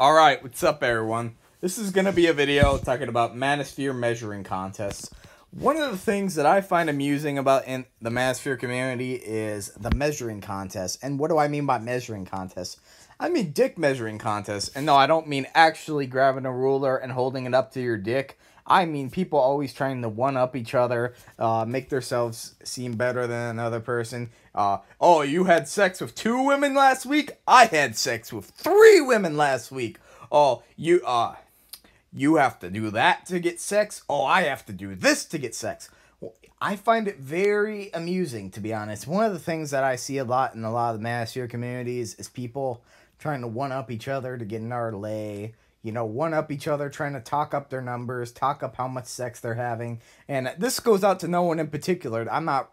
Alright, what's up everyone? This is going to be a video talking about manosphere measuring contests. One of the things that I find amusing about in the manosphere community is the measuring contest. And what do I mean by measuring contests? I mean dick measuring contests. And no, I don't mean actually grabbing a ruler and holding it up to your dick. I mean people always trying to one up each other, uh, make themselves seem better than another person. Uh, oh, you had sex with two women last week? I had sex with three women last week. Oh, you uh you have to do that to get sex. Oh, I have to do this to get sex. Well, I find it very amusing, to be honest. One of the things that I see a lot in a lot of the manosphere communities is people trying to one up each other to get an lay. You know, one up each other, trying to talk up their numbers, talk up how much sex they're having. And this goes out to no one in particular. I'm not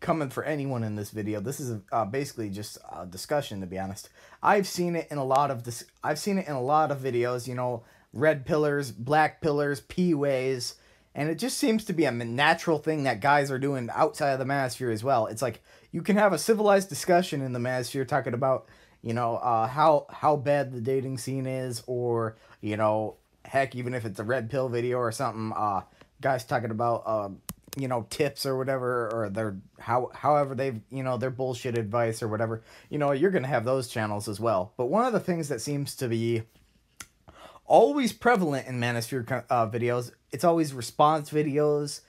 coming for anyone in this video. This is uh, basically just a discussion, to be honest. I've seen it in a lot of this. I've seen it in a lot of videos. You know, red pillers, black pillers, p-ways, and it just seems to be a natural thing that guys are doing outside of the manosphere as well. It's like you can have a civilized discussion in the manosphere talking about, you know, uh, how how bad the dating scene is, or you know, heck, even if it's a red pill video or something, uh, guys talking about, uh, you know, tips or whatever, or their how however they've you know their bullshit advice or whatever. You know, you're gonna have those channels as well. But one of the things that seems to be always prevalent in Manosphere uh, videos. It's always response videos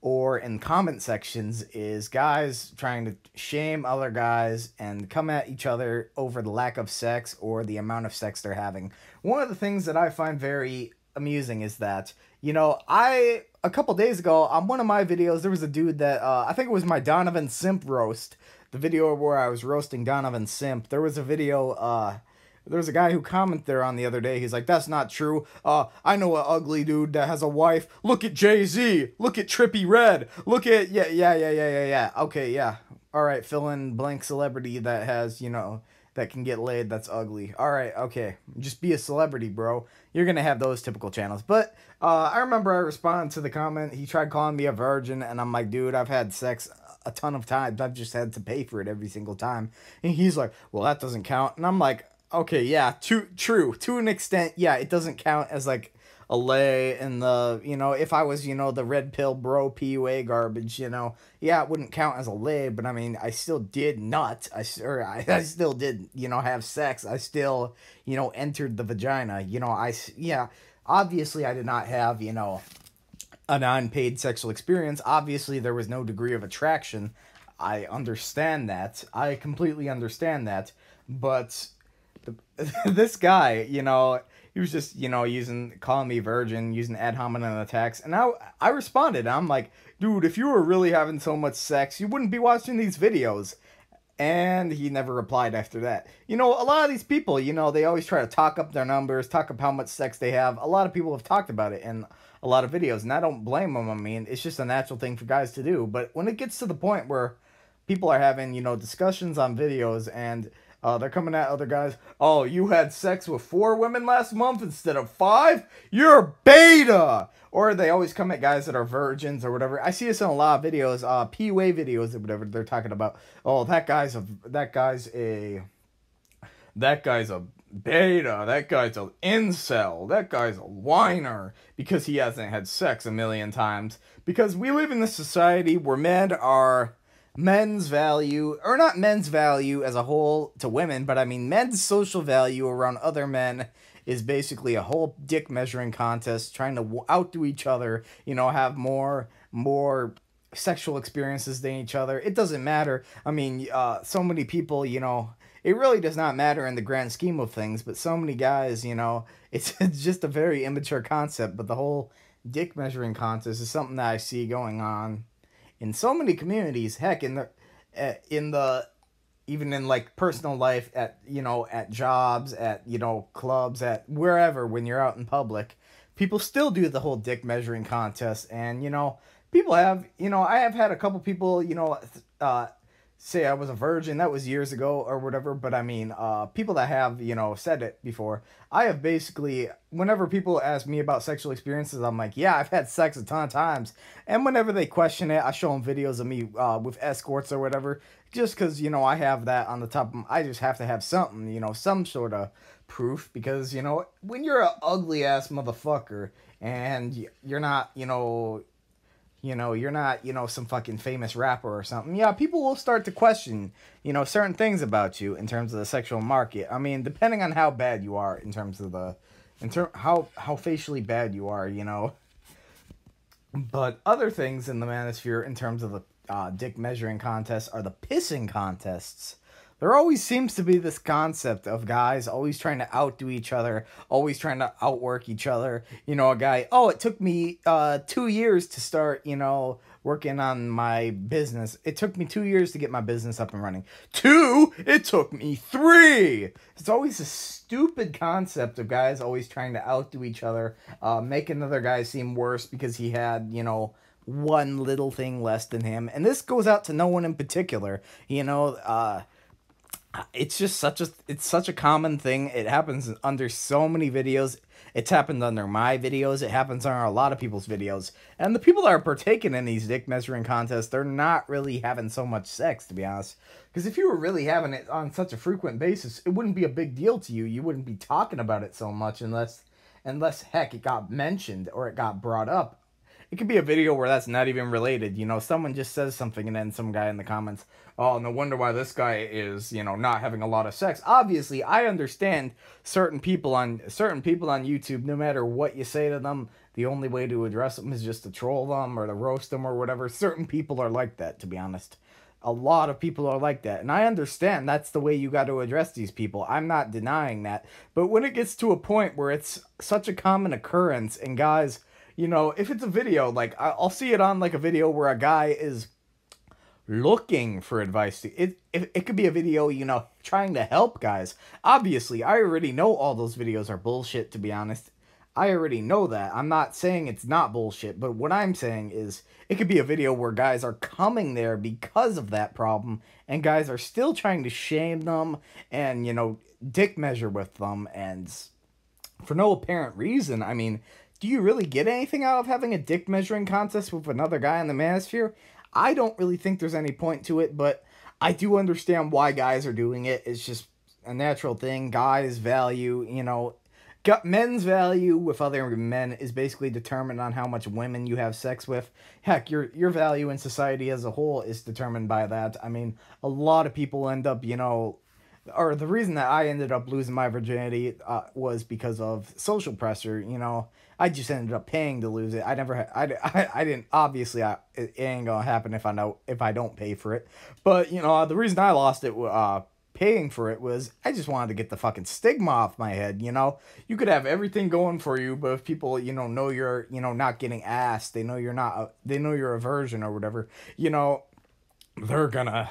or in comment sections is guys trying to shame other guys and come at each other over the lack of sex or the amount of sex they're having. One of the things that I find very amusing is that, you know, I a couple days ago on one of my videos there was a dude that uh, I think it was my Donovan Simp roast, the video where I was roasting Donovan Simp. There was a video uh there was a guy who commented there on the other day. He's like, "That's not true. Uh, I know a ugly dude that has a wife. Look at Jay Z. Look at Trippie Redd. Look at yeah, yeah, yeah, yeah, yeah, yeah. Okay, yeah. All right, fill in blank celebrity that has you know that can get laid. That's ugly. All right, okay. Just be a celebrity, bro. You're gonna have those typical channels. But uh, I remember I responded to the comment. He tried calling me a virgin, and I'm like, dude, I've had sex a ton of times. I've just had to pay for it every single time. And he's like, well, that doesn't count. And I'm like okay, yeah, to true to an extent. Yeah, it doesn't count as like a lay and the you know if I was you know the red pill bro PUA garbage you know yeah it wouldn't count as a lay but I mean I still did nut I or I, I still did you know have sex I still you know entered the vagina you know I yeah obviously I did not have you know a non-paid sexual experience obviously there was no degree of attraction I understand that I completely understand that but this guy, you know, he was just, you know, using calling me virgin, using ad hominem attacks, and I I responded. I'm like, dude, if you were really having so much sex, you wouldn't be watching these videos. And he never replied after that. You know, a lot of these people, you know, they always try to talk up their numbers, talk up how much sex they have. A lot of people have talked about it in a lot of videos, and I don't blame them. I mean, it's just a natural thing for guys to do. But when it gets to the point where people are having, you know, discussions on videos and uh, they're coming at other guys. Oh, you had sex with four women last month instead of five? You're beta! Or they always come at guys that are virgins or whatever. I see this in a lot of videos, uh, PUA videos or whatever. They're talking about, oh, that guy's a, that guy's a, that guy's a beta. That guy's an incel. That guy's a whiner because he hasn't had sex a million times. Because we live in a society where men are men's value, or not men's value as a whole to women, but I mean men's social value around other men is basically a whole dick measuring contest, trying to outdo each other. You know, have more more sexual experiences than each other. It doesn't matter. I mean, uh, so many people, you know, it really does not matter in the grand scheme of things, but so many guys, you know, it's, it's just a very immature concept. But the whole dick measuring contest is something that I see going on in so many communities, heck, in the uh, in the even in like personal life at you know at jobs at you know clubs at wherever when you're out in public people still do the whole dick measuring contest. And you know people have you know i have had a couple people you know uh say I was a virgin. That was years ago or whatever. But I mean, uh, people that have you know said it before. I have basically whenever people ask me about sexual experiences, I'm like, yeah, I've had sex a ton of times. And whenever they question it, I show them videos of me uh, with escorts or whatever. Just because you know I have that on the top. Of, I just have to have something, you know, some sort of proof because you know when you're an ugly ass motherfucker and you're not, you know you know you're not you know some fucking famous rapper or something. Yeah people will start to question you know certain things about you in terms of the sexual market. I mean depending on how bad you are in terms of the in term how how facially bad you are you know. But other things in the manosphere in terms of the uh, dick measuring contests are the pissing contests there always seems to be this concept of guys always trying to outdo each other, always trying to outwork each other. You know, a guy, oh, it took me uh, two years to start, you know, working on my business. It took me two years to get my business up and running. Two, it took me three. It's always a stupid concept of guys always trying to outdo each other, uh, make another guy seem worse because he had, you know, one little thing less than him. And this goes out to no one in particular. You know, uh, it's just such a it's such a common thing. It happens under so many videos. It's happened under my videos. It happens on a lot of people's videos. And the people that are partaking in these dick measuring contests, they're not really having so much sex, to be honest. Because if you were really having it on such a frequent basis, it wouldn't be a big deal to you. You wouldn't be talking about it so much unless, unless heck, it got mentioned or it got brought up it could be a video where that's not even related. You know, someone just says something and then some guy in the comments, oh, no wonder why this guy is, you know, not having a lot of sex. Obviously, I understand certain people on certain people on YouTube, no matter what you say to them, the only way to address them is just to troll them or to roast them or whatever. Certain people are like that, to be honest. A lot of people are like that. And I understand that's the way you got to address these people. I'm not denying that. But when it gets to a point where it's such a common occurrence and guys you know, if it's a video, like I'll see it on like a video where a guy is looking for advice. It, it, it could be a video, you know, trying to help guys. Obviously, I already know all those videos are bullshit, to be honest. I already know that. I'm not saying it's not bullshit, but what I'm saying is it could be a video where guys are coming there because of that problem, and guys are still trying to shame them and, you know, dick measure with them, and for no apparent reason. I mean, do you really get anything out of having a dick measuring contest with another guy in the manosphere? I don't really think there's any point to it, but I do understand why guys are doing it. It's just a natural thing. Guys value, you know, men's value with other men is basically determined on how much women you have sex with. Heck, your your value in society as a whole is determined by that. I mean, a lot of people end up, you know, or the reason that I ended up losing my virginity uh, was because of social pressure. You know, I just ended up paying to lose it. I never, had, I, I, I didn't. Obviously, I, it ain't gonna happen if I know if I don't pay for it. But you know, the reason I lost it, uh, paying for it was I just wanted to get the fucking stigma off my head. You know, you could have everything going for you, but if people, you know, know you're, you know, not getting asked, they know you're not, they know you're a virgin or whatever. You know, they're gonna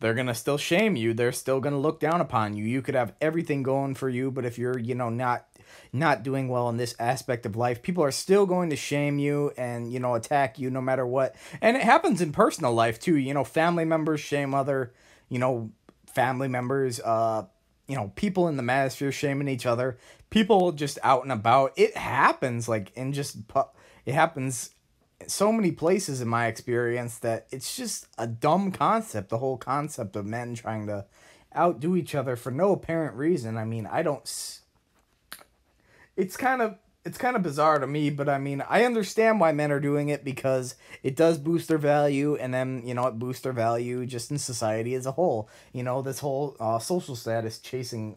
they're going to still shame you. They're still going to look down upon you. You could have everything going for you, but if you're, you know, not not doing well in this aspect of life, people are still going to shame you and, you know, attack you no matter what. And it happens in personal life too. You know, family members shame other, you know, family members, uh, you know, people in the manosphere shaming each other. People just out and about. It happens like in just it happens so many places in my experience that it's just a dumb concept the whole concept of men trying to outdo each other for no apparent reason. I mean i don't it's kind of it's kind of bizarre to me but i mean i understand why men are doing it because it does boost their value and then you know it boosts their value just in society as a whole. You know this whole uh, social status chasing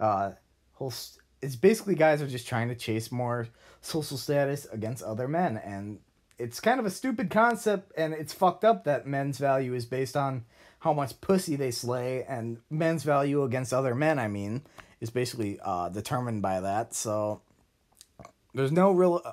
uh whole it's basically guys are just trying to chase more social status against other men and it's kind of a stupid concept and it's fucked up that men's value is based on how much pussy they slay and men's value against other men i mean is basically uh, determined by that so there's no real uh,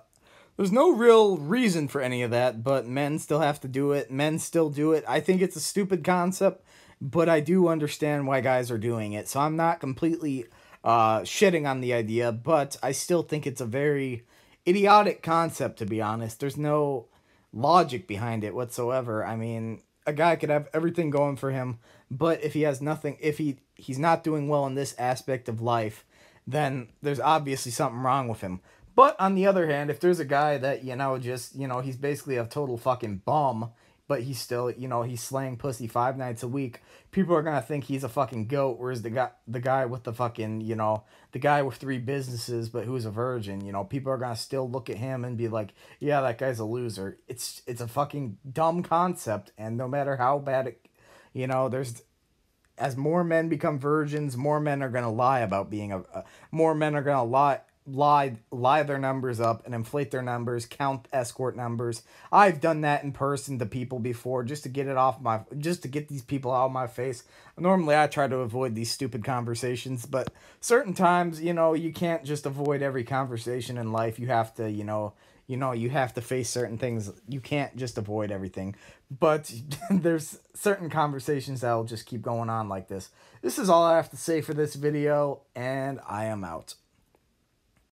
there's no real reason for any of that but men still have to do it. Men still do it. I think it's a stupid concept but i do understand why guys are doing it so i'm not completely uh, shitting on the idea but i still think it's a very idiotic concept to be honest. There's no logic behind it whatsoever. I mean, a guy could have everything going for him, but if he has nothing, if he he's not doing well in this aspect of life, then there's obviously something wrong with him. But on the other hand, if there's a guy that you know just you know he's basically a total fucking bum but he's still, you know, he's slaying pussy five nights a week. People are gonna think he's a fucking goat, whereas the guy, the guy with the fucking, you know, the guy with three businesses, but who's a virgin, you know, people are gonna still look at him and be like, yeah, that guy's a loser. It's it's a fucking dumb concept, and no matter how bad it, you know, there's as more men become virgins, more men are gonna lie about being a, a more men are gonna lie lie lie their numbers up and inflate their numbers, count escort numbers. I've done that in person to people before just to get it off my just to get these people out of my face. Normally I try to avoid these stupid conversations, but certain times, you know, you can't just avoid every conversation in life. You have to, you know, you know, you have to face certain things. You can't just avoid everything. But there's certain conversations that will just keep going on like this. This is all I have to say for this video, and I am out.